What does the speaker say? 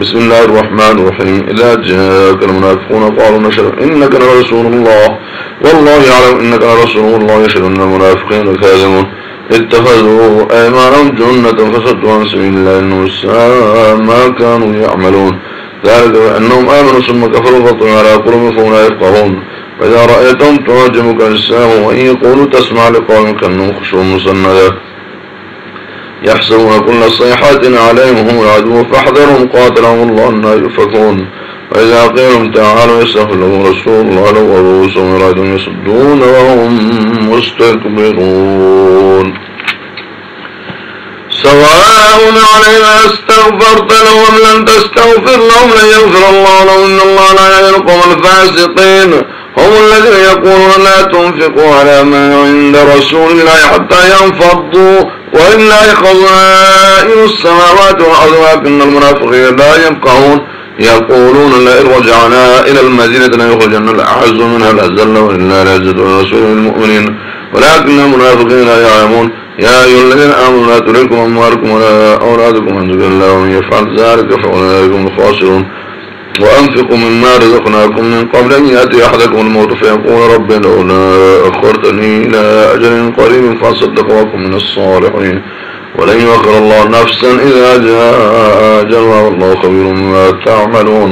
بسم الله الرحمن الرحيم إذا جاءك المنافقون قالوا نشهد إنك لرسول الله. والله يعلم إنك لرسول الله يشهد أن المنافقين كاذبون اتخذوا أيمانهم جنة فصدوا عن سبيل الله إنه الساء ما كانوا يعملون. ذلك بأنهم آمنوا ثم كفروا فطلوا على قلوبهم فهم لا يفقهون. فإذا رأيتهم تعجبك أجسامهم وإن يقولوا تسمع لقوم كأنهم خشوع مسندا يحسبون كل صيحة عليهم هم العدو فاحذرهم قاتلهم الله أن يؤفكون وإذا قيلهم تعالوا يستغفر لهم رسول الله لو رؤوسهم يرادون يصدون وهم مستكبرون. سواء علينا استغفرت لهم لم تستغفر لهم لن يغفر الله لهم إن الله لا القوم الفاسقين. هم الذين يقولون لا تنفقوا على من عند رسول الله حتى ينفضوا. ولله خزائن السماوات والأرض ولكن المنافقين لا يفقهون. يقولون لئن رجعنا إلى المدينة ليخرجن الأعز منها الأذل وإنا لا يزيد رسول المؤمنين. ولكن المنافقين لا يعلمون. يا أيها الذين آمنوا لا تلكم أموالكم ولا أولادكم عن ذكر الله ومن يفعل ذلك فأولئك هم الخاسرون. وأنفقوا مما رزقناكم من قبل أن يأتي أحدكم الموت فيقول رب لولا أخرتني إلى أجل قريب فأصدق من الصالحين. ولن يؤخر الله نفسا إذا جاء أجلها والله خبير بما تعملون.